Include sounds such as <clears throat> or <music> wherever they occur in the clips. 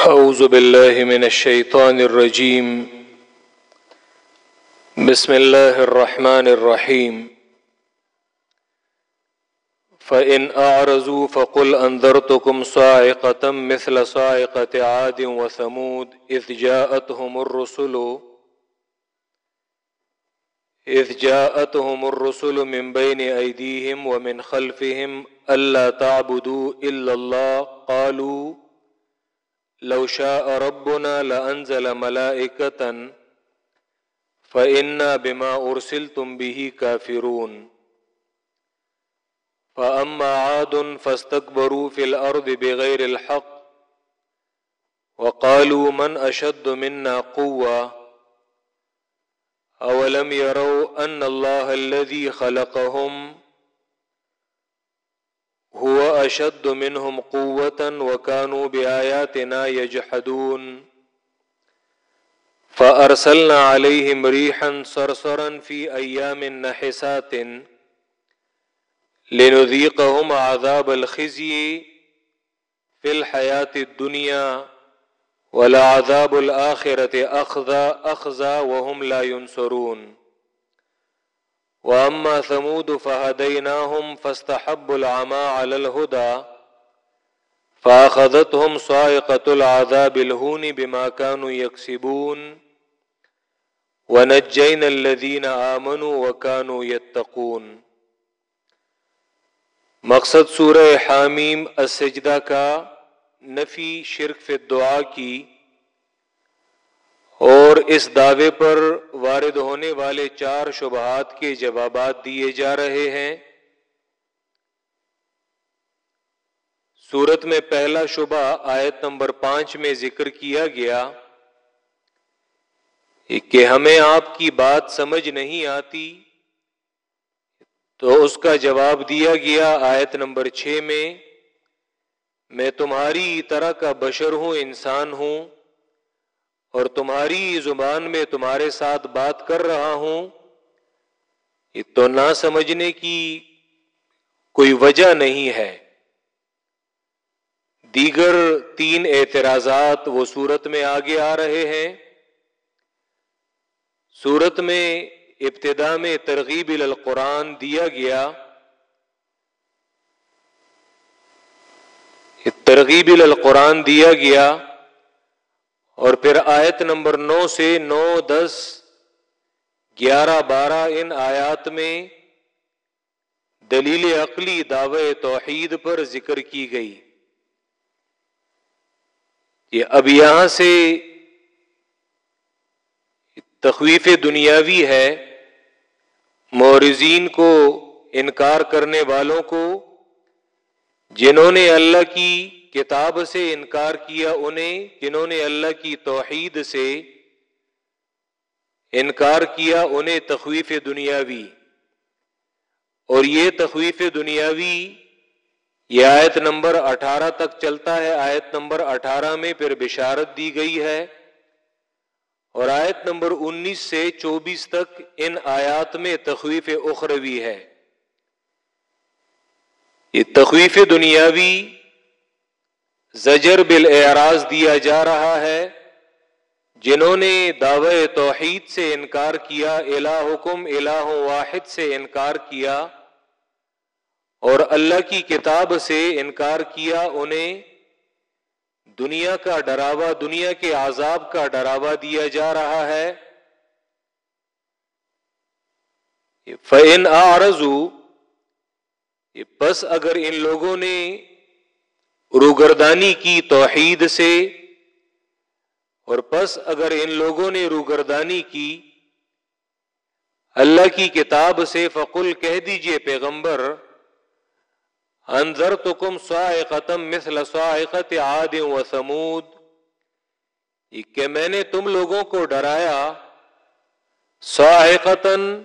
أعوذ بالله من الشيطان الرجيم. بسم الله الرحمن الرحيم. فإن أعرزوا فقل أنذرتكم صاعقة مثل صاعقة عاد وثمود إذ جاءتهم الرسل. إذ جاءتهم الرسل من بين أيديهم ومن خلفهم ألا تعبدوا إلا الله. قالوا لو شاء ربنا لأنزل ملائكة فإنا بما أرسلتم به كافرون. فأما عاد فاستكبروا في الأرض بغير الحق وقالوا من أشد منا قوة. أولم يروا أن الله الذي خلقهم هو اشد منهم قوة وكانوا بآياتنا يجحدون. فأرسلنا عليهم ريحا صرصرا في أيام نحسات لنذيقهم عذاب الخزي في الحياة الدنيا ولعذاب الآخرة أخذى أخذى وهم لا ينصرون. واما ثمود فهديناهم فاستحبوا العمى على الهدى فاخذتهم صاعقه العذاب الهون بما كانوا يكسبون ونجينا الذين امنوا وكانوا يتقون مقصد سورہ حامیم السجدہ کا نفی شرک فی الدعا کی اور اس دعوے پر وارد ہونے والے چار شبہات کے جوابات دیے جا رہے ہیں۔ سورت میں پہلا شبہ آیت نمبر پانچ میں ذکر کیا گیا۔ کہ ہمیں آپ کی بات سمجھ نہیں آتی، تو اس کا جواب دیا گیا آیت نمبر چھ میں۔ میں تمہاری طرح کا بشر ہوں، انسان ہوں۔ اور تمہاری زبان میں تمہارے ساتھ بات کر رہا ہوں، یہ تو نہ سمجھنے کی کوئی وجہ نہیں ہے۔ دیگر تین اعتراضات وہ صورت میں آگے آ رہے ہیں۔ صورت میں ابتدا میں ترغیب القرآن دیا گیا۔ ترغیب القرآن دیا گیا۔ اور پھر آیت نمبر نو سے نو، دس، گیارہ، بارہ، ان آیات میں دلیل عقلی دعوے توحید پر ذکر کی گئی۔ یہ اب یہاں سے تخویف دنیاوی ہے۔ مورزین کو انکار کرنے والوں کو، جنہوں نے اللہ کی کتاب سے انکار کیا انہیں جنہوں نے اللہ کی توحید سے انکار کیا انہیں تخویف دنیاوی۔ اور یہ تخویف دنیاوی یہ آیت نمبر اٹھارہ تک چلتا ہے۔ آیت نمبر اٹھارہ میں پھر بشارت دی گئی ہے۔ اور آیت نمبر انیس سے چوبیس تک ان آیات میں تخویف اخروی ہے۔ یہ تخویف دنیاوی زجر بال دیا جا رہا ہے، جنہوں نے دعوی توحید سے انکار کیا، الہ حکم، الہ واحد سے انکار کیا، اور اللہ کی کتاب سے انکار کیا، انہیں دنیا کا ڈراوا، دنیا کے عذاب کا ڈراوا دیا جا رہا ہے۔ فن آرزو بس اگر ان لوگوں نے روگردانی کی توحید سے۔ اور پس اگر ان لوگوں نے روگردانی کی، اللہ کی کتاب سے فقل کہہ دیجیے پیغمبر انضر تو کم ختم مثل سواقت عاد و سمود کہ میں نے تم لوگوں کو ڈرایا سواقتن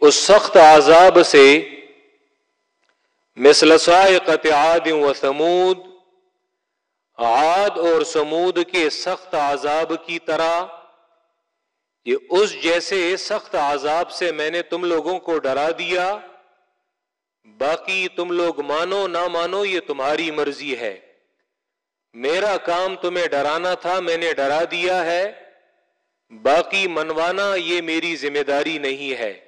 اس سخت عذاب سے۔ مثل سائقت عاد و سمود عاد اور سمود کے سخت عذاب کی طرح، یہ اس جیسے سخت عذاب سے میں نے تم لوگوں کو ڈرا دیا، باقی تم لوگ مانو نہ مانو یہ تمہاری مرضی ہے۔ میرا کام تمہیں ڈرانا تھا، میں نے ڈرا دیا ہے، باقی منوانا یہ میری ذمہ داری نہیں ہے۔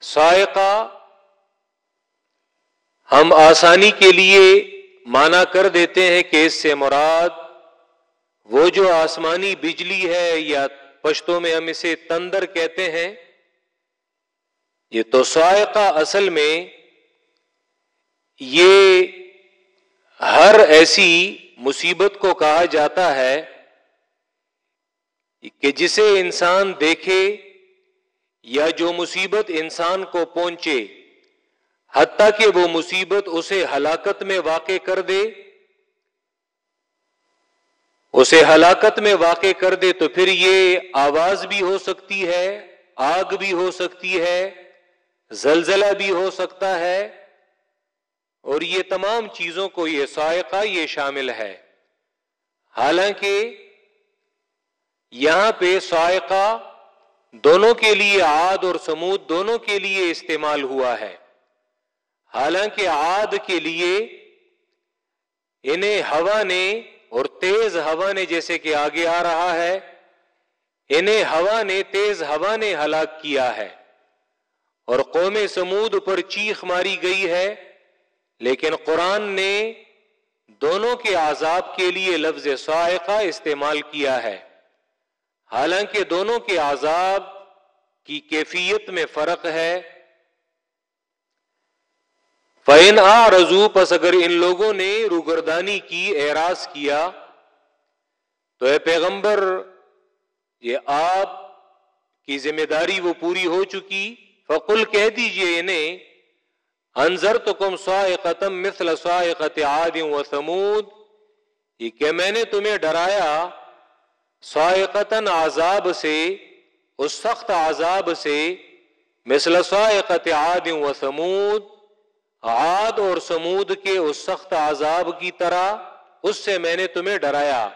سائقہ ہم آسانی کے لیے مانا کر دیتے ہیں کہ اس سے مراد وہ جو آسمانی بجلی ہے یا پشتوں میں ہم اسے تندر کہتے ہیں، یہ تو سائقہ اصل میں یہ ہر ایسی مصیبت کو کہا جاتا ہے کہ جسے انسان دیکھے یا جو مصیبت انسان کو پہنچے۔ حتیٰ کہ وہ مصیبت اسے ہلاکت میں واقع کر دے۔ اسے ہلاکت میں واقع کر دے تو پھر یہ آواز بھی ہو سکتی ہے، آگ بھی ہو سکتی ہے، زلزلہ بھی ہو سکتا ہے۔ اور یہ تمام چیزوں کو یہ سائقہ یہ شامل ہے۔ حالانکہ یہاں پہ سائقہ دونوں کے لیے آد اور سمود دونوں کے لیے استعمال ہوا ہے۔ حالانکہ آد کے لیے انہیں ہوا نے اور تیز ہوا نے جیسے کہ آگے آ رہا ہے، انہیں ہوا نے تیز ہوا نے ہلاک کیا ہے۔ اور قوم سمود پر چیخ ماری گئی ہے، لیکن قرآن نے دونوں کے عذاب کے لیے لفظ سائقہ استعمال کیا ہے۔ حالانکہ دونوں کے عذاب کی کیفیت میں فرق ہے۔ فین آ رضو پس اگر ان لوگوں نے روگردانی کی، اعراض کیا، تو اے پیغمبر، یہ آپ کی ذمہ داری وہ پوری ہو چکی۔ فقل کہہ دیجیے انہیں انضر تو کم سوائے ختم مثل سوائے عاد و سمود یہ کہ میں نے تمہیں ڈرایا سائقتاً عذاب سے، اس سخت عذاب سے، مثل سائقت عاد و سمود عاد اور سمود کے اس سخت عذاب کی طرح اس سے میں نے تمہیں ڈرایا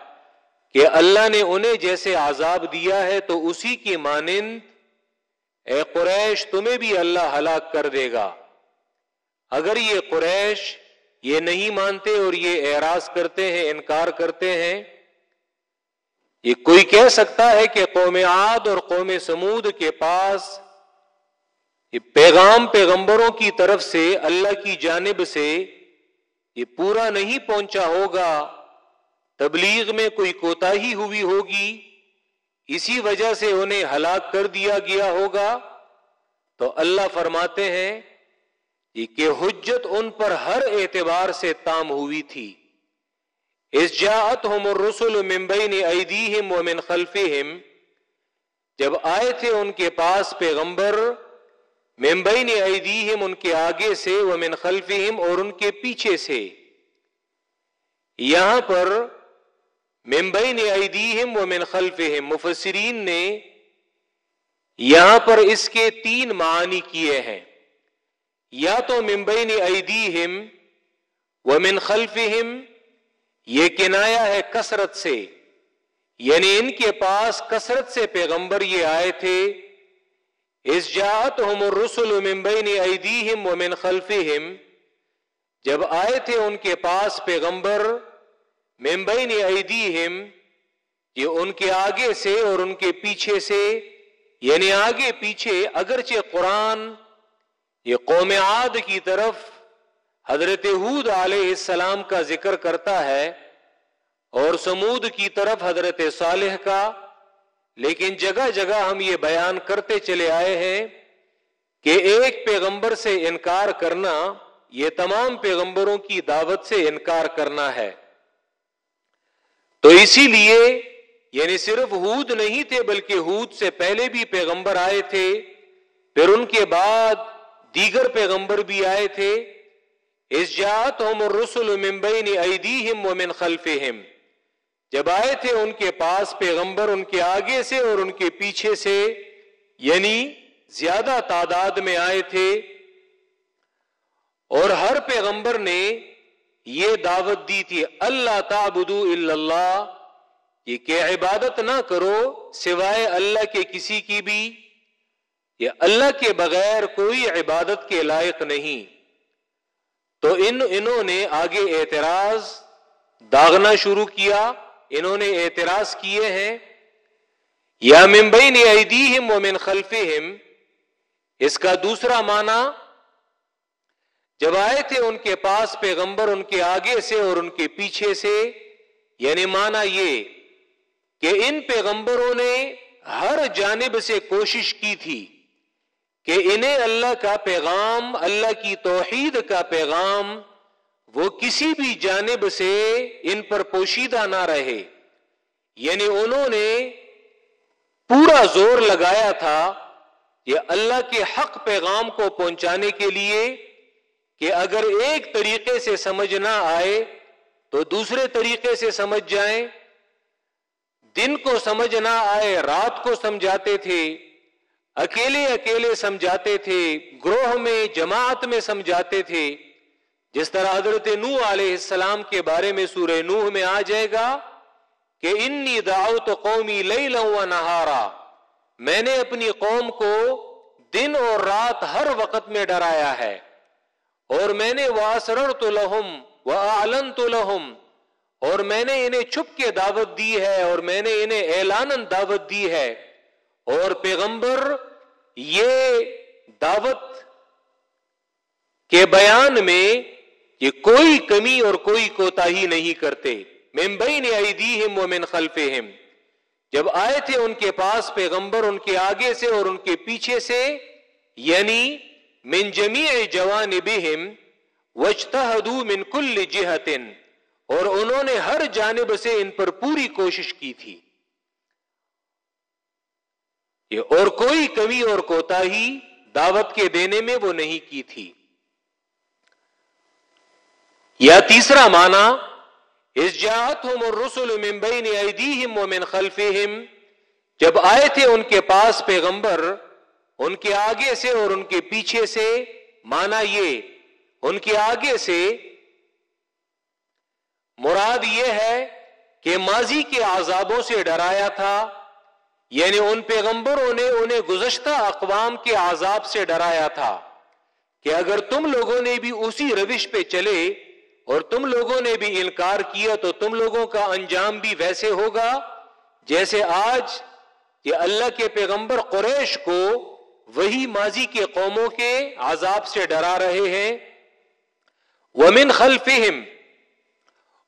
کہ اللہ نے انہیں جیسے عذاب دیا ہے تو اسی کی مانند اے قریش تمہیں بھی اللہ ہلاک کر دے گا۔ اگر یہ قریش یہ نہیں مانتے اور یہ اعراض کرتے ہیں، انکار کرتے ہیں، یہ کوئی کہہ سکتا ہے کہ قوم عاد اور قوم سمود کے پاس یہ پیغام پیغمبروں کی طرف سے اللہ کی جانب سے یہ پورا نہیں پہنچا ہوگا، تبلیغ میں کوئی کوتا ہی ہوئی ہوگی، اسی وجہ سے انہیں ہلاک کر دیا گیا ہوگا۔ تو اللہ فرماتے ہیں کہ حجت ان پر ہر اعتبار سے تام ہوئی تھی۔ اس جاعت ہم رسول ممبئی نے ایدیہم ومن خلفہم، جب آئے تھے ان کے پاس پیغمبر ممبئی نے ایدیہم، ان کے آگے سے، ومن خلفہم، اور ان کے پیچھے سے۔ یہاں پر ممبئی نے ایدیہم ومن خلفہم، مفسرین نے یہاں پر اس کے تین معنی کیے ہیں۔ یا تو ممبئی نے ایدیہم ومن خلفہم، یہ کنایا ہے کثرت سے یعنی ان کے پاس کثرت سے پیغمبر یہ آئے تھے۔ اس جات ہم رسول ممبئی ایدیہم ومن خلفہم، جب آئے تھے ان کے پاس پیغمبر ممبئی نے ایدیہم یہ ان کے آگے سے اور ان کے پیچھے سے یعنی آگے پیچھے اگرچہ قرآن یہ قوم عاد کی طرف حضرت حود علیہ السلام کا ذکر کرتا ہے اور سمود کی طرف حضرت صالح کا لیکن جگہ جگہ ہم یہ بیان کرتے چلے آئے ہیں کہ ایک پیغمبر سے انکار کرنا یہ تمام پیغمبروں کی دعوت سے انکار کرنا ہے۔ تو اسی لیے یعنی صرف ہود نہیں تھے بلکہ ہود سے پہلے بھی پیغمبر آئے تھے، پھر ان کے بعد دیگر پیغمبر بھی آئے تھے۔ اس جات ہم رسول ممبئی ایدیہم ومن خلفہم جب آئے تھے ان کے پاس پیغمبر ان کے آگے سے اور ان کے پیچھے سے یعنی زیادہ تعداد میں آئے تھے، اور ہر پیغمبر نے یہ دعوت دی تھی، اللہ تعبدو اللہ یہ کہ عبادت نہ کرو سوائے اللہ کے کسی کی بھی یہ اللہ کے بغیر کوئی عبادت کے لائق نہیں۔ تو ان، انہوں نے آگے اعتراض، داغنا شروع کیا۔ انہوں نے اعتراض کیے ہیں، یا ممبئی نے ایدیہم و من خلفہم، اس کا دوسرا معنی، جب آئے تھے ان کے پاس پیغمبر ان کے آگے سے اور ان کے پیچھے سے یعنی مانا یہ کہ ان پیغمبروں نے ہر جانب سے کوشش کی تھی کہ انہیں اللہ کا پیغام، اللہ کی توحید کا پیغام وہ کسی بھی جانب سے ان پر پوشیدہ نہ رہے۔ یعنی انہوں نے پورا زور لگایا تھا یہ اللہ کے حق پیغام کو پہنچانے کے لیے کہ اگر ایک طریقے سے سمجھ نہ آئے تو دوسرے طریقے سے سمجھ جائیں۔ دن کو سمجھ نہ آئے، رات کو سمجھاتے تھے، اکیلے اکیلے سمجھاتے تھے، گروہ میں، جماعت میں سمجھاتے تھے۔ جس طرح حضرت نوح علیہ السلام کے بارے میں سورہ نوح میں آ جائے گا کہ انی دعوت قومی لئی لو نہارا، میں نے اپنی قوم کو دن اور رات ہر وقت میں ڈرایا ہے، اور میں نے واسر تو لہم و تو لہم، اور میں نے انہیں چھپ کے دعوت دی ہے، اور میں نے انہیں اعلان دعوت دی ہے۔ اور پیغمبر، یہ دعوت کے بیان میں یہ کوئی کمی اور کوئی کوتا ہی نہیں کرتے۔ ممبئی نے آئی دی ہم و من خلف جب آئے تھے ان کے پاس پیغمبر ان کے آگے سے اور ان کے پیچھے سے یعنی من جمیع جوانبہم وجتہدو من کل جہت اور انہوں نے ہر جانب سے ان پر پوری کوشش کی تھی۔ اور کوئی کمی اور کوتا ہی دعوت کے دینے میں وہ نہیں کی تھی۔ یا تیسرا معنی اس جات ہم اور رسول ممبئی نے من خلفہم جب آئے تھے ان کے پاس پیغمبر، ان کے آگے سے اور ان کے پیچھے سے مانا یہ، ان کے آگے سے مراد یہ ہے کہ ماضی کے عذابوں سے ڈرایا تھا یعنی ان پیغمبروں نے انہیں گزشتہ اقوام کے عذاب سے ڈرایا تھا کہ اگر تم لوگوں نے بھی اسی روش پہ چلے اور تم لوگوں نے بھی انکار کیا تو تم لوگوں کا انجام بھی ویسے ہوگا جیسے آج کہ اللہ کے پیغمبر قریش کو وہی ماضی کے قوموں کے عذاب سے ڈرا رہے ہیں۔ ومن خلفہم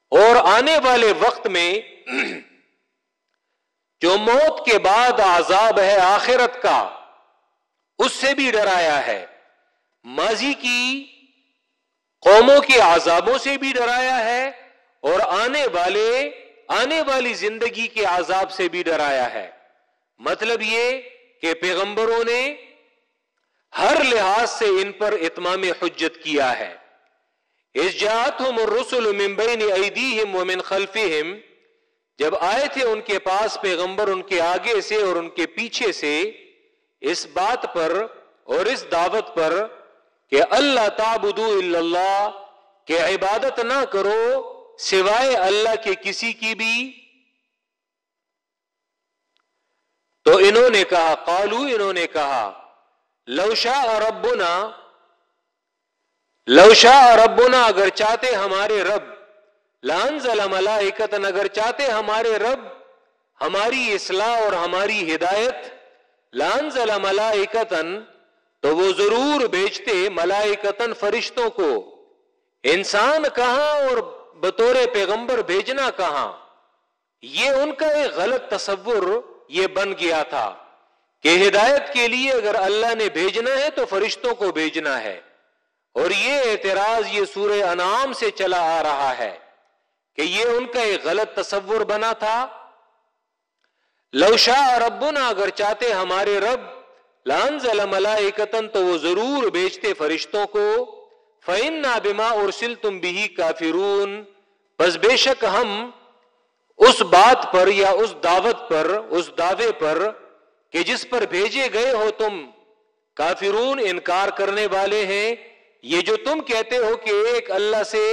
اور آنے والے وقت میں <clears throat> جو موت کے بعد عذاب ہے آخرت کا، اس سے بھی ڈرایا ہے۔ ماضی کی قوموں کے عذابوں سے بھی ڈرایا ہے اور آنے والے آنے والی زندگی کے عذاب سے بھی ڈرایا ہے۔ مطلب یہ کہ پیغمبروں نے ہر لحاظ سے ان پر اتمام حجت کیا ہے۔ اس جات ہم رسول ممبئی ایدیہم ومن خلفہم، جب آئے تھے ان کے پاس پیغمبر ان کے آگے سے اور ان کے پیچھے سے، اس بات پر اور اس دعوت پر کہ اللہ تعبدو اللہ، کہ عبادت نہ کرو سوائے اللہ کے کسی کی بھی۔ تو انہوں نے کہا، قالو انہوں نے کہا لوشا ربنا لوشا ربنا اگر چاہتے ہمارے رب، لانزل ملائکتن اگر چاہتے ہمارے رب، ہماری اصلاح اور ہماری ہدایت، لانزل ملائکتن تو وہ ضرور بیچتے ملائکتن فرشتوں کو، انسان کہاں اور بطور پیغمبر بھیجنا کہاں؟ یہ ان کا ایک غلط تصور یہ بن گیا تھا کہ ہدایت کے لیے اگر اللہ نے بھیجنا ہے تو فرشتوں کو بھیجنا ہے۔ اور یہ اعتراض یہ سورہ انعام سے چلا آ رہا ہے کہ یہ ان کا ایک غلط تصور بنا تھا۔ لوشا ربنا اگر چاہتے ہمارے رب لانزل ملائکتن تو وہ ضرور بیچتے فرشتوں کو فن نہ بما اور سل تم بھی کافرون۔ بس بے شک ہم اس بات پر یا اس دعوت پر، اس دعوے پر کہ جس پر بھیجے گئے ہو تم کافرون انکار کرنے والے ہیں، یہ جو تم کہتے ہو کہ ایک اللہ سے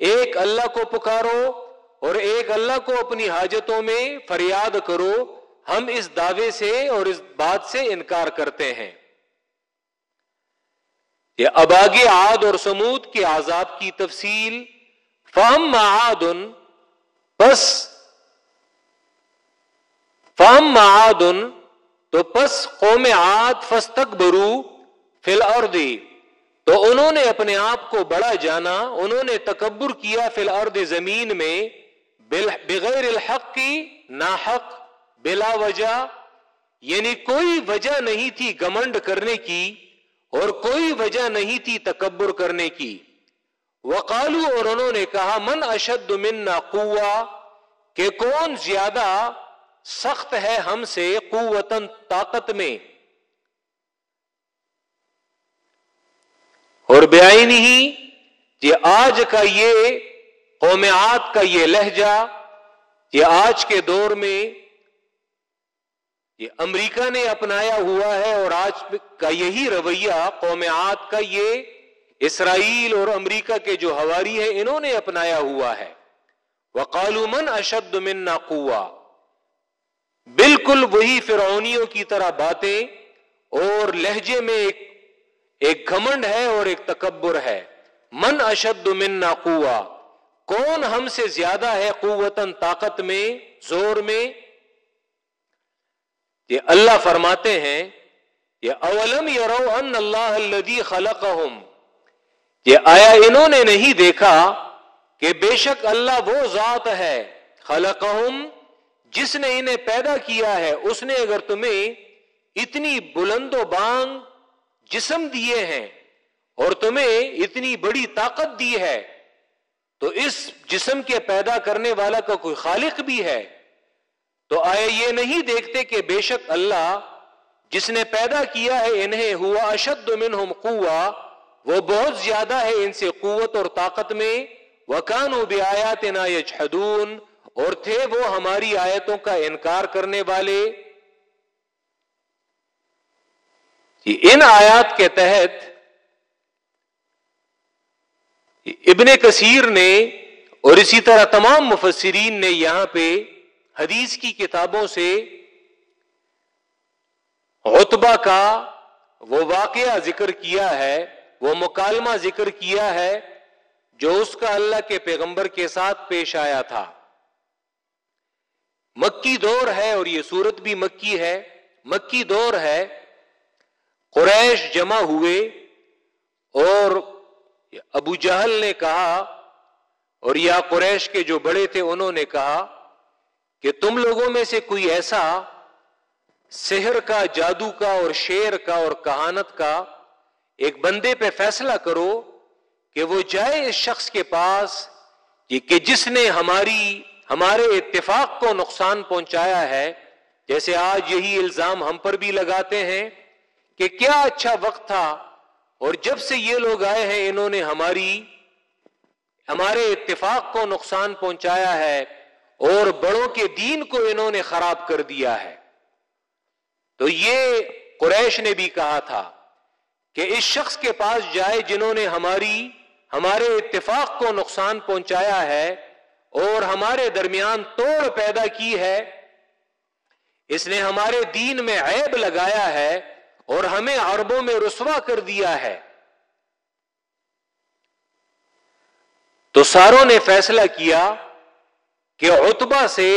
ایک اللہ کو پکارو اور ایک اللہ کو اپنی حاجتوں میں فریاد کرو ہم اس دعوے سے اور اس بات سے انکار کرتے ہیں یہ اباگ آد اور سمود کے عذاب کی تفصیل، فہم معادن پس فہم معادن تو پس قوم عاد فستک برو فل اور تو انہوں نے اپنے آپ کو بڑا جانا، انہوں نے تکبر کیا فی الارض زمین میں بغیر الحق کی، ناحق بلا وجہ یعنی کوئی وجہ نہیں تھی گمنڈ کرنے کی اور کوئی وجہ نہیں تھی تکبر کرنے کی۔ وقالو اور انہوں نے کہا، من اشد منا قوا کہ کون زیادہ سخت ہے ہم سے قوتن طاقت میں۔ اور بیائی ہی یہ آج کا یہ قومیات کا یہ لہجہ یہ آج کے دور میں یہ امریکہ نے اپنایا ہوا ہے اور آج کا یہی رویہ قومیات کا یہ اسرائیل اور امریکہ کے جو ہواری ہیں، انہوں نے اپنایا ہوا ہے۔ وہ من اشد من قوا بالکل وہی فرعونیوں کی طرح باتیں اور لہجے میں ایک ایک گھمنڈ ہے اور ایک تکبر ہے۔ من اشد من قوا کون ہم سے زیادہ ہے قوتن طاقت میں، زور میں؟ یہ اللہ فرماتے ہیں یہ اولم یرو ان اللہ الذی خلقہم یہ آیا انہوں نے نہیں دیکھا کہ بے شک اللہ وہ ذات ہے، خلقہم، جس نے انہیں پیدا کیا ہے، اس نے اگر تمہیں اتنی بلند و بانگ جسم دیے ہیں اور تمہیں اتنی بڑی طاقت دی ہے، تو اس جسم کے پیدا کرنے والا کا کوئی خالق بھی ہے۔ تو آئے یہ نہیں دیکھتے کہ بے شک اللہ جس نے پیدا کیا ہے انہیں ہوا اشد منہم قوا وہ بہت زیادہ ہے ان سے قوت اور طاقت میں۔ وکان و بیات نا اور تھے وہ ہماری آیتوں کا انکار کرنے والے۔ ان آیات کے تحت ابن کثیر نے اور اسی طرح تمام مفسرین نے یہاں پہ حدیث کی کتابوں سے غتبہ کا وہ واقعہ ذکر کیا ہے، وہ مکالمہ ذکر کیا ہے جو اس کا اللہ کے پیغمبر کے ساتھ پیش آیا تھا۔ مکی دور ہے اور یہ صورت بھی مکی ہے۔ مکی دور ہے۔ قریش جمع ہوئے اور ابو جہل نے کہا اور یا قریش کے جو بڑے تھے انہوں نے کہا کہ تم لوگوں میں سے کوئی ایسا سحر کا، جادو کا اور شیر کا اور کہانت کا ایک بندے پہ فیصلہ کرو کہ وہ جائے اس شخص کے پاس کہ جس نے ہماری، ہمارے اتفاق کو نقصان پہنچایا ہے۔ جیسے آج یہی الزام ہم پر بھی لگاتے ہیں کہ کیا اچھا وقت تھا اور جب سے یہ لوگ آئے ہیں انہوں نے ہماری، ہمارے اتفاق کو نقصان پہنچایا ہے۔ اور بڑوں کے دین کو انہوں نے خراب کر دیا ہے۔ تو یہ قریش نے بھی کہا تھا کہ اس شخص کے پاس جائے جنہوں نے ہماری، ہمارے اتفاق کو نقصان پہنچایا ہے اور ہمارے درمیان توڑ پیدا کی ہے۔ اس نے ہمارے دین میں عیب لگایا ہے اور ہمیں عربوں میں رسوا کر دیا ہے۔ تو ساروں نے فیصلہ کیا کہ اتبا سے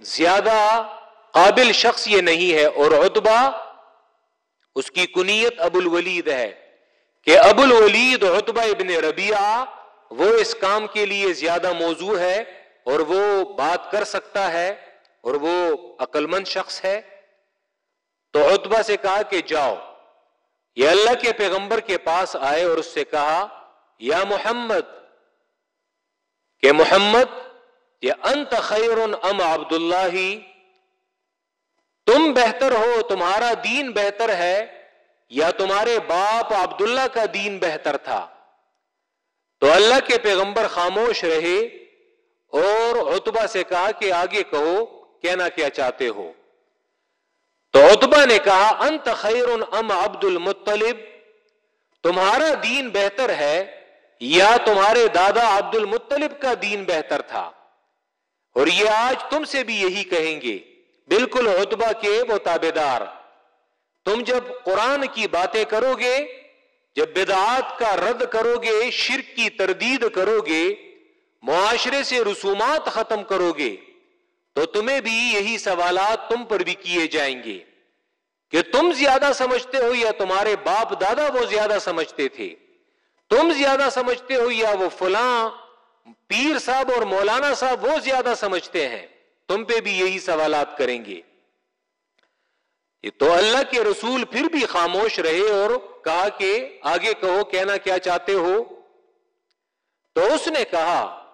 زیادہ قابل شخص یہ نہیں ہے اور اتبا اس کی کنیت ابو الولید ہے کہ ابو الولید اتبا ابن ربیعہ وہ اس کام کے لیے زیادہ موضوع ہے اور وہ بات کر سکتا ہے اور وہ عقل مند شخص ہے۔ تو اتبا سے کہا کہ جاؤ، یہ اللہ کے پیغمبر کے پاس آئے اور اس سے کہا، یا محمد، کہ محمد یہ انت خیر ام عبد اللہ تم بہتر ہو، تمہارا دین بہتر ہے، یا تمہارے باپ عبداللہ کا دین بہتر تھا؟ تو اللہ کے پیغمبر خاموش رہے اور اتبا سے کہا کہ آگے کہو، کہنا کیا چاہتے ہو؟ تو اتبا نے کہا، انت خیر ام عبد المطلب تمہارا دین بہتر ہے، یا تمہارے دادا عبد المطلب کا دین بہتر تھا؟ اور یہ آج تم سے بھی یہی کہیں گے، بالکل اتبا کے وہ تابے دار تم جب قرآن کی باتیں کرو گے جب بدعات کا رد کرو گے شرک کی تردید کرو گے معاشرے سے رسومات ختم کرو گے تو تمہیں بھی یہی سوالات تم پر بھی کیے جائیں گے۔ کہ تم زیادہ سمجھتے ہو یا تمہارے باپ دادا وہ زیادہ سمجھتے تھے؟ تم زیادہ سمجھتے ہو یا وہ فلاں پیر صاحب اور مولانا صاحب وہ زیادہ سمجھتے ہیں۔ تم پہ بھی یہی سوالات کریں گے۔ تو اللہ کے رسول پھر بھی خاموش رہے اور کہا کہ آگے کہو، کہنا کیا چاہتے ہو؟ تو اس نے کہا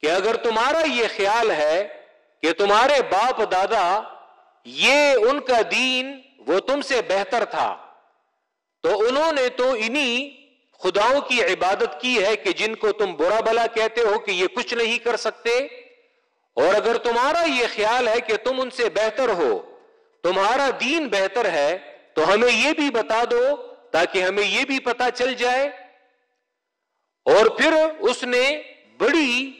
کہ اگر تمہارا یہ خیال ہے کہ تمہارے باپ دادا یہ ان کا دین وہ تم سے بہتر تھا، تو انہوں نے تو انہی خداؤں کی عبادت کی ہے کہ جن کو تم برا بلا کہتے ہو کہ یہ کچھ نہیں کر سکتے؟ اور اگر تمہارا یہ خیال ہے کہ تم ان سے بہتر ہو، تمہارا دین بہتر ہے، تو ہمیں یہ بھی بتا دو تاکہ ہمیں یہ بھی پتا چل جائے۔ اور پھر اس نے بڑی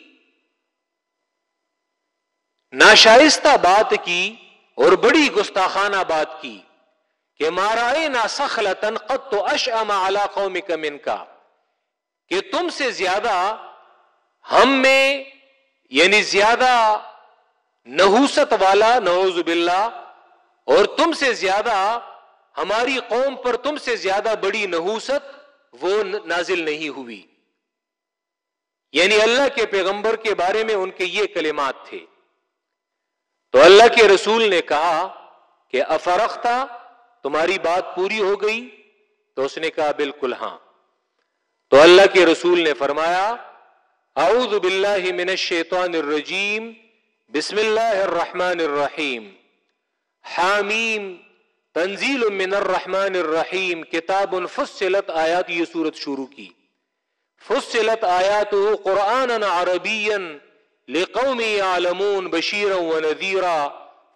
ناشائستہ بات کی اور بڑی گستاخانہ بات کی۔ کہ مارائے نا قد تو اش اما قوم کمن کا کہ تم سے زیادہ ہم میں یعنی زیادہ نحوست والا، نعوذ باللہ، اور تم سے زیادہ ہماری قوم پر تم سے زیادہ بڑی نحوست وہ نازل نہیں ہوئی۔ یعنی اللہ کے پیغمبر کے بارے میں ان کے یہ کلمات تھے۔ تو اللہ کے رسول نے کہا کہ افرختہ تمہاری بات پوری ہو گئی؟ تو اس نے کہا بالکل ہاں۔ تو اللہ کے رسول نے فرمایا، اعوذ باللہ من الشیطان الرجیم، بسم اللہ الرحمن الرحیم۔ حامیم، تنزیل من الرحمن الرحیم، کتاب فصلت آیات، یہ صورت شروع کی۔ فصلت آیات قرآن عربی لقوم يعلمون بشیرا ونذیرا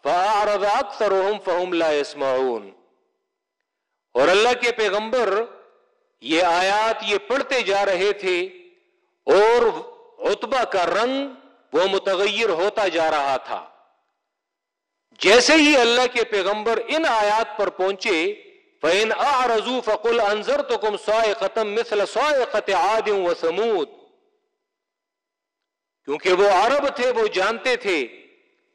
فاعرض اکثرهم فهم لا يسمعون اور اللہ کے پیغمبر یہ آیات یہ پڑھتے جا رہے تھے اور عطبہ کا رنگ وہ متغیر ہوتا جا رہا تھا۔ جیسے ہی اللہ کے پیغمبر ان آیات پر پہنچے، فَإِنْ أَعْرَزُوا فَقُلْ أَنذَرْتُكُمْ صَائِقَةً مِثْلَ صَائِقَةِ عَادٍ وَثَمُودٍ۔ کیونکہ وہ عرب تھے، وہ جانتے تھے،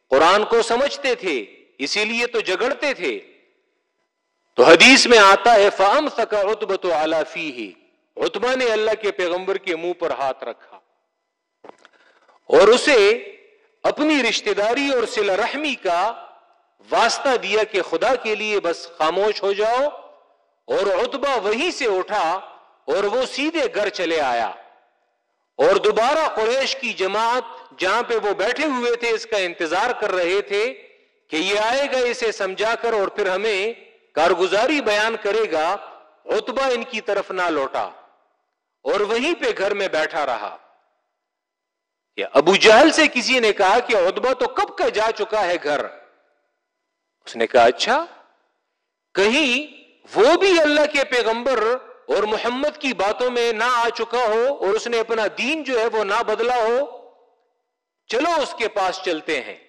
قرآن کو سمجھتے تھے، اسی لیے تو جگڑتے تھے۔ تو حدیث میں آتا ہے فام سکا اتبت آلافی ہی اتبا نے اللہ کے پیغمبر کے منہ پر ہاتھ رکھا۔ اور اسے اپنی رشتہ داری اور سلا رحمی کا واسطہ دیا کہ خدا کے لیے بس خاموش ہو جاؤ۔ اور اتبا وہیں سے اٹھا اور وہ سیدھے گھر چلے آیا۔ اور دوبارہ قریش کی جماعت جہاں پہ وہ بیٹھے ہوئے تھے، اس کا انتظار کر رہے تھے کہ یہ آئے گا، اسے سمجھا کر اور پھر ہمیں کارگزاری بیان کرے گا اتبا ان کی طرف نہ لوٹا اور وہیں پہ گھر میں بیٹھا رہا۔ یا ابو جہل سے کسی نے کہا کہ اتبا تو کب کا جا چکا ہے گھر؟ اس نے کہا اچھا کہیں وہ بھی اللہ کے پیغمبر اور محمد کی باتوں میں نہ آ چکا ہو اور اس نے اپنا دین جو ہے وہ نہ بدلا ہو، چلو اس کے پاس چلتے ہیں۔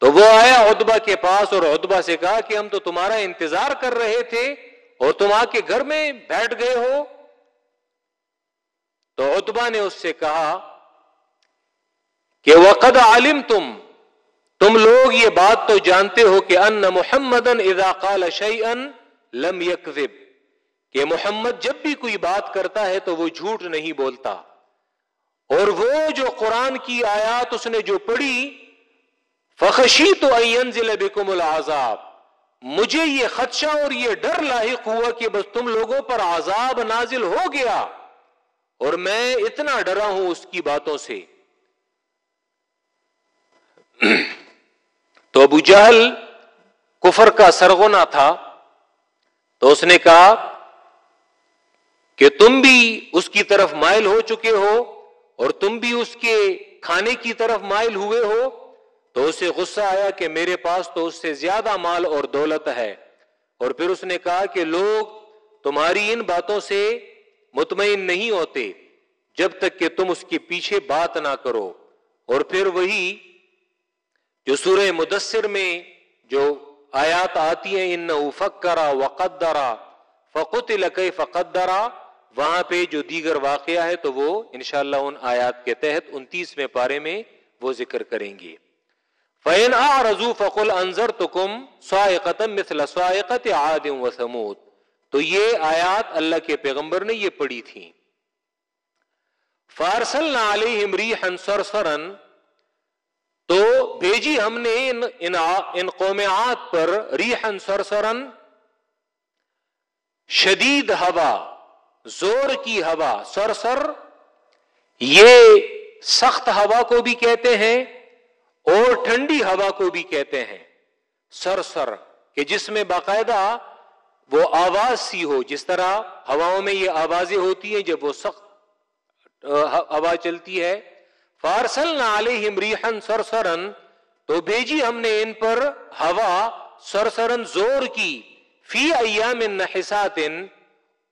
تو وہ آیا ادبا کے پاس اور ادبا سے کہا کہ ہم تو تمہارا انتظار کر رہے تھے اور تم آ کے گھر میں بیٹھ گئے ہو۔ تو ادبا نے اس سے کہا کہ وقد عالم تم تم لوگ یہ بات تو جانتے ہو کہ ان محمد قال شيئا لم يكذب کہ محمد جب بھی کوئی بات کرتا ہے تو وہ جھوٹ نہیں بولتا۔ اور وہ جو قرآن کی آیات اس نے جو پڑھی فخشی تو بکم العذاب. مجھے یہ خدشہ اور یہ ڈر لاحق ہوا کہ بس تم لوگوں پر عذاب نازل ہو گیا اور میں اتنا ڈرا ہوں اس کی باتوں سے۔ تو ابو جہل کفر کا سرگونا تھا تو اس نے کہا کہ تم بھی اس کی طرف مائل ہو چکے ہو اور تم بھی اس کے کھانے کی طرف مائل ہوئے ہو۔ تو اسے غصہ آیا کہ میرے پاس تو اس سے زیادہ مال اور دولت ہے۔ اور پھر اس نے کہا کہ لوگ تمہاری ان باتوں سے مطمئن نہیں ہوتے جب تک کہ تم اس کے پیچھے بات نہ کرو۔ اور پھر وہی جو سورہ مدثر میں جو آیات آتی ہیں ان فکرا وقدرا فقت القی فقدرا وہاں پہ جو دیگر واقعہ ہے تو وہ انشاءاللہ ان آیات کے تحت انتیسویں پارے میں وہ ذکر کریں گے۔ فین آ رضو فقل انضر تو کم مثل سوائقت عادم و سمود تو یہ آیات اللہ کے پیغمبر نے یہ پڑھی تھی۔ فارسل علیہم ریحن سرسرن تو بھیجی ہم نے ان ان قومات پر ریحن سرسرن شدید ہوا، زور کی ہوا سرسر یہ سخت ہوا کو بھی کہتے ہیں۔ اور ٹھنڈی ہوا کو بھی کہتے ہیں۔ سر سر، کہ جس میں باقاعدہ وہ آواز سی ہو، جس طرح ہواؤں میں یہ آوازیں ہوتی ہیں، جب وہ سخت ہوا چلتی ہے۔ فارسل نہ علیہم ریحن سرسرن تو بھیجی ہم نے ان پر ہوا سرسرن زور کی۔ فی ایام نحسات،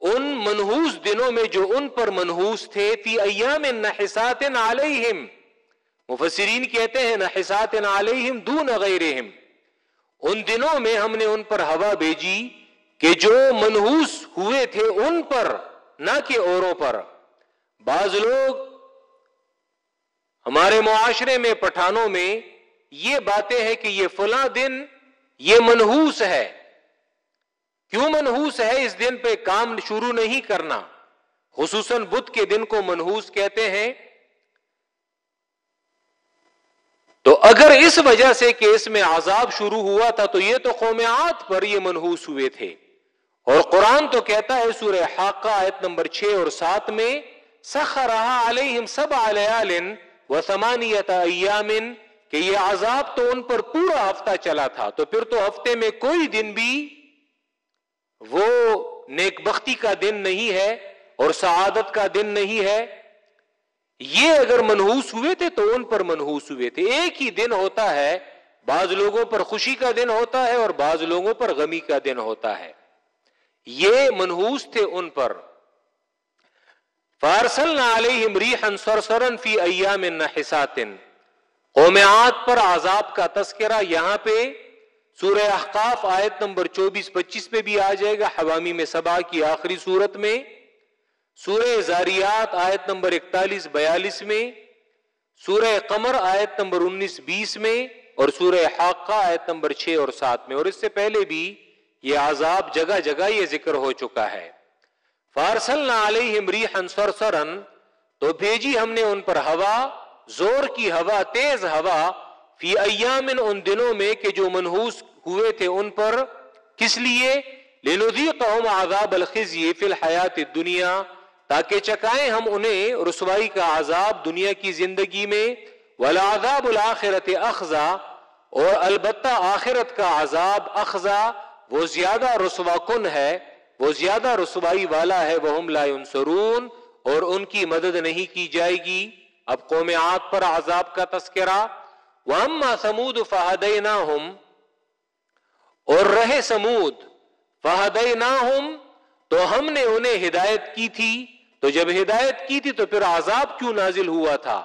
ان منحوس دنوں میں جو ان پر منحوس تھے، فی ایام نحسات علیہم۔ مفسرین کہتے ہیں نحسات علیہم دون غیرہم۔ ان دنوں میں ہم نے ان پر ہوا بھیجی کہ جو منحوس ہوئے تھے ان پر، نہ کہ اوروں پر۔ بعض لوگ ہمارے معاشرے میں، پٹھانوں میں یہ باتیں ہیں کہ یہ فلاں دن یہ منحوس ہے۔ کیوں منحوس ہے؟ اس دن پہ کام شروع نہیں کرنا۔ خصوصاً بدھ کے دن کو منحوس کہتے ہیں۔ تو اگر اس وجہ سے کہ اس میں عذاب شروع ہوا تھا تو یہ تو قومیات پر یہ منحوس ہوئے تھے۔ اور قرآن تو کہتا ہے سورہ حاقہ آیت نمبر چھ اور سات میں، سخرہا علیہم سب علیہ و سمانیت ایامن کہ یہ عذاب تو ان پر پورا ہفتہ چلا تھا۔ تو پھر تو ہفتے میں کوئی دن بھی وہ نیک بختی کا دن نہیں ہے اور سعادت کا دن نہیں ہے۔ یہ اگر منحوس ہوئے تھے تو ان پر منحوس ہوئے تھے۔ ایک ہی دن ہوتا ہے، بعض لوگوں پر خوشی کا دن ہوتا ہے اور بعض لوگوں پر غمی کا دن ہوتا ہے۔ یہ منحوس تھے ان پر۔ فارسل سرسرن فی ایام نحسات قومیات پر عذاب کا تذکرہ یہاں پہ سورہ احقاف آیت نمبر چوبیس پچیس پہ بھی آ جائے گا۔ حوامی میں سبا کی آخری صورت میں۔ سورہ زاریات آیت نمبر اکتالیس، بیالیس میں، سورہ قمر آیت نمبر انیس، بیس میں، اور سورہ حاقہ آیت نمبر چھ اور سات میں۔ اور اس سے پہلے بھی یہ عذاب جگہ جگہ یہ ذکر ہو چکا ہے۔ فارسل علیہم ریحن سرسرن تو بھیجی ہم نے ان پر ہوا، زور کی ہوا، تیز ہوا، فی ایام ان دنوں میں کہ جو منحوس ہوئے تھے ان پر، کس لیے؟ لنذیقہم عذاب الخزی فی الحیات الدنیا تاکہ چکائیں ہم انہیں رسوائی کا عذاب دنیا کی زندگی میں والعذاب الاخرت اخزا اور البتہ آخرت کا عذاب اخزا وہ زیادہ رسوا کن ہے، وہ زیادہ رسوائی والا ہے وہ ہم لا ينصرون، اور ان کی مدد نہیں کی جائے گی۔ اب قوم عاد پر عذاب کا تذکرہ۔ وَأَمَّا سَمُودُ فَهَدَيْنَاهُمْ، اور رہے سمود فَهَدَيْنَاهُمْ، تو ہم نے انہیں ہدایت کی تھی۔ تو جب ہدایت کی تھی تو پھر عذاب کیوں نازل ہوا تھا؟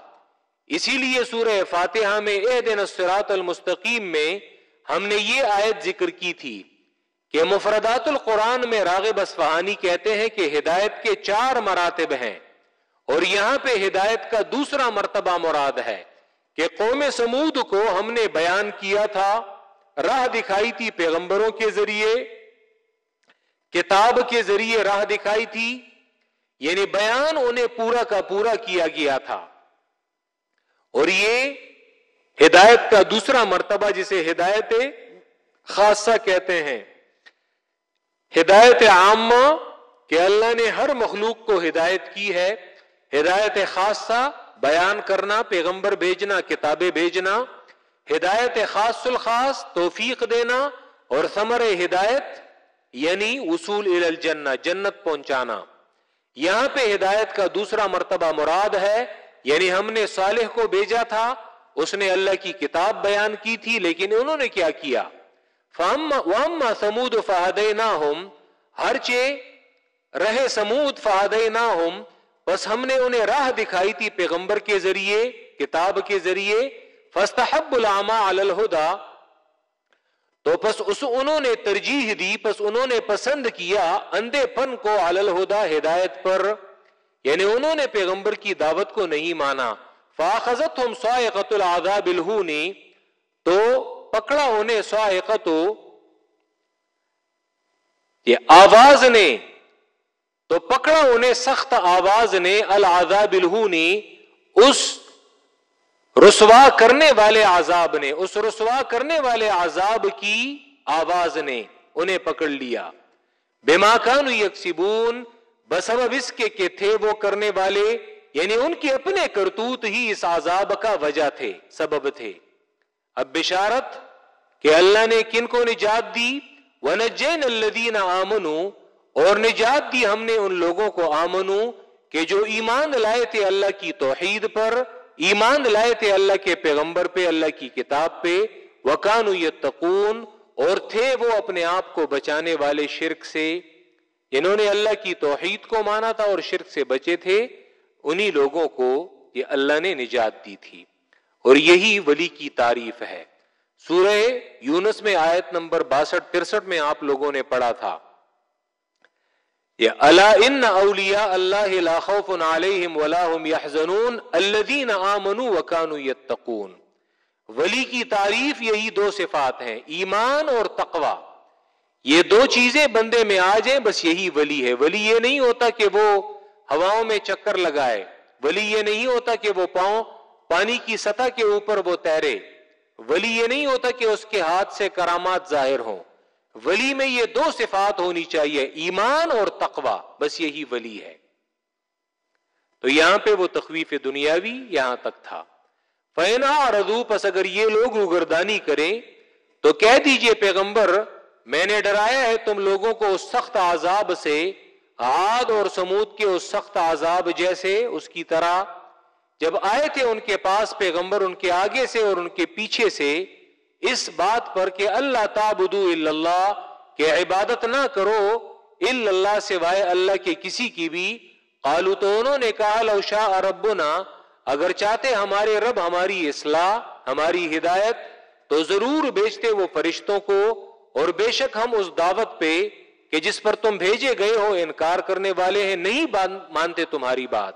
اسی لیے سورہ فاتحہ میں اے دن السراط المستقیم میں ہم نے یہ آیت ذکر کی تھی کہ مفردات القرآن میں راغب اسفہانی کہتے ہیں کہ ہدایت کے چار مراتب ہیں اور یہاں پہ ہدایت کا دوسرا مرتبہ مراد ہے کہ قوم سمود کو ہم نے بیان کیا تھا، راہ دکھائی تھی پیغمبروں کے ذریعے، کتاب کے ذریعے راہ دکھائی تھی یعنی بیان انہیں پورا کا پورا کیا گیا تھا۔ اور یہ ہدایت کا دوسرا مرتبہ جسے ہدایت خاصہ کہتے ہیں۔ ہدایت عامہ کہ اللہ نے ہر مخلوق کو ہدایت کی ہے۔ ہدایت خاصہ بیان کرنا، پیغمبر بھیجنا، کتابیں بھیجنا۔ ہدایت خاص الخاص، توفیق دینا۔ اور ثمر ہدایت یعنی اصول الجنہ، جنت پہنچانا۔ یہاں پہ ہدایت کا دوسرا مرتبہ مراد ہے یعنی ہم نے صالح کو بھیجا تھا، اس نے اللہ کی کتاب بیان کی تھی، لیکن انہوں نے کیا کیا؟ سمود فہد نہ ہر چے رہے سمود فہد نہ بس ہم نے انہیں راہ دکھائی تھی پیغمبر کے ذریعے، کتاب کے ذریعے۔ فستحب العما الہدا تو پس اس انہوں نے ترجیح دی، پس انہوں نے پسند کیا اندھے پن کو الہدا ہدایت پر۔ یعنی انہوں نے پیغمبر کی دعوت کو نہیں مانا۔ فاخذت ہم سائقت العذاب الہونی، تو پکڑا انہیں سائقت یہ آواز نے، تو پکڑا انہیں سخت آواز نے العذاب الہونی، اس رسوا کرنے والے عذاب نے، اس رسوا کرنے والے عذاب کی آواز نے انہیں پکڑ لیا۔ بے ماکان یکسبون، بسبب اس کے کہ تھے وہ کرنے والے یعنی ان کے اپنے کرتوت ہی اس عذاب کا وجہ تھے، سبب تھے۔ اب بشارت کہ اللہ نے کن کو نجات دی؟ ونجین الذین آمنو اور نجات دی ہم نے ان لوگوں کو آمنو کہ جو ایمان لائے تھے اللہ کی توحید پر۔ ایمان لائے تھے اللہ کے پیغمبر پہ، اللہ کی کتاب پہ۔ وکان یتقون، اور تھے وہ اپنے آپ کو بچانے والے شرک سے۔ انہوں نے اللہ کی توحید کو مانا تھا اور شرک سے بچے تھے۔ انہی لوگوں کو یہ اللہ نے نجات دی تھی۔ اور یہی ولی کی تعریف ہے۔ سورہ یونس میں آیت نمبر باسٹھ، ترسٹھ میں آپ لوگوں نے پڑھا تھا۔ یہ اللہ ان اولیا اللہ خوف علیہم ولا هم يحزنون الذين امنوا وكانوا يتقون ولی کی تعریف یہی دو صفات ہیں، ایمان اور تقوی۔ یہ دو چیزیں بندے میں آ جائیں، بس یہی ولی ہے۔ ولی یہ نہیں ہوتا کہ وہ ہواؤں میں چکر لگائے۔ ولی یہ نہیں ہوتا کہ وہ پاؤں پانی کی سطح کے اوپر وہ تیرے۔ ولی یہ نہیں ہوتا کہ اس کے ہاتھ سے کرامات ظاہر ہوں۔ ولی میں یہ دو صفات ہونی چاہیے، ایمان اور تقوا بس یہی ولی ہے۔ تو یہاں پہ وہ تخویف دنیاوی یہاں تک تھا۔ فینا ردو پس اگر یہ لوگ اگردانی کریں، تو کہہ دیجیے پیغمبر، میں نے ڈرایا ہے تم لوگوں کو اس سخت عذاب سے، عاد اور سمود کے اس سخت عذاب جیسے۔ اس کی طرح جب آئے تھے ان کے پاس پیغمبر ان کے آگے سے اور ان کے پیچھے سے اس بات پر کہ اللہ تابدو اللہ، کہ عبادت نہ کرو، اللہ سوائے اللہ کے کسی کی بھی۔ قالو تو انہوں نے کہا، لو شاہ ربنا، اگر چاہتے ہمارے رب ہماری اصلاح، ہماری ہدایت، تو ضرور بیچتے وہ فرشتوں کو۔ اور بے شک ہم اس دعوت پہ کہ جس پر تم بھیجے گئے ہو، انکار کرنے والے ہیں، نہیں مانتے تمہاری بات۔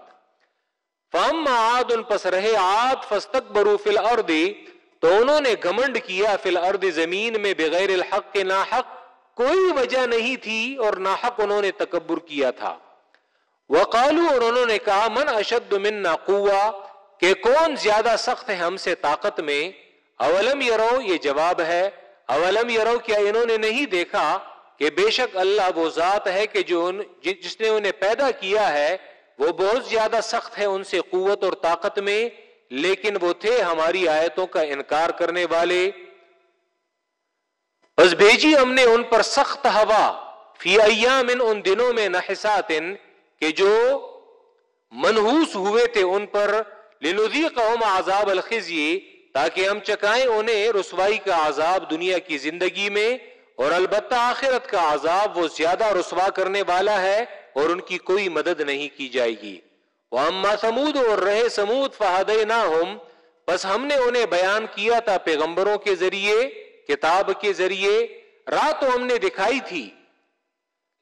فام آد ان پس رہے آد فستک برو فل تو انہوں نے گمنڈ کیا فل ارد زمین میں بغیر الحق کے ناحق، کوئی وجہ نہیں تھی اور ناحق انہوں نے تکبر کیا تھا۔ وقالو، اور انہوں نے کہا، من اشد من قوا، کہ کون زیادہ سخت ہے ہم سے طاقت میں؟ اولم یرو، یہ جواب ہے، اولم یرو، کیا انہوں نے نہیں دیکھا کہ بے شک اللہ وہ ذات ہے کہ جو ان جس نے انہیں پیدا کیا ہے، وہ بہت زیادہ سخت ہے ان سے قوت اور طاقت میں؟ لیکن وہ تھے ہماری آیتوں کا انکار کرنے والے۔ بس بھیجی ہم نے ان پر سخت ہوا۔ فی ایام ان دنوں میں نحسات کہ جو منحوس ہوئے تھے ان پر۔ لنذیقہم عذاب الخزی، تاکہ ہم چکائیں انہیں رسوائی کا عذاب دنیا کی زندگی میں۔ اور البتہ آخرت کا عذاب وہ زیادہ رسوا کرنے والا ہے اور ان کی کوئی مدد نہیں کی جائے گی۔ وہ سمود اور رہے سمود فہد نہ بس ہم نے انہیں بیان کیا تھا پیغمبروں کے ذریعے، کتاب کے ذریعے، رات تو ہم نے دکھائی تھی۔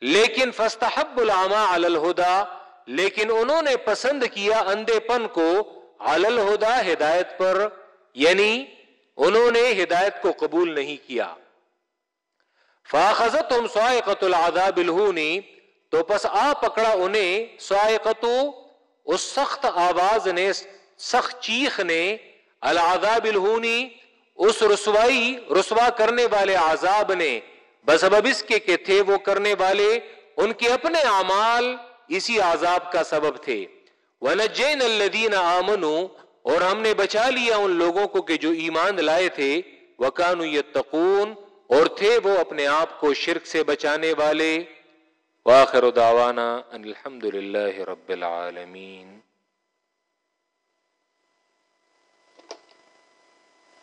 لیکن فستحب العما الہدا، لیکن انہوں نے پسند کیا اندھے پن کو الہدا ہدایت پر یعنی انہوں نے ہدایت کو قبول نہیں کیا۔ فاخذت ہم سوائقت العذاب الہونی، تو پس آ پکڑا انہیں سوائقتو اس سخت آواز نے، سخت چیخ نے العذاب الہونی، اس رسوائی، رسوا کرنے والے عذاب نے۔ بسبب اس کے کہ تھے وہ کرنے والے، ان کے اپنے اعمال اسی عذاب کا سبب تھے۔ وَنَجَّيْنَ الَّذِينَ آمَنُوا، اور ہم نے بچا لیا ان لوگوں کو کہ جو ایمان لائے تھے۔ وکانو یتقون اور تھے وہ اپنے آپ کو شرک سے بچانے والے۔ واخر دعوانا ان الحمد للہ رب العالمین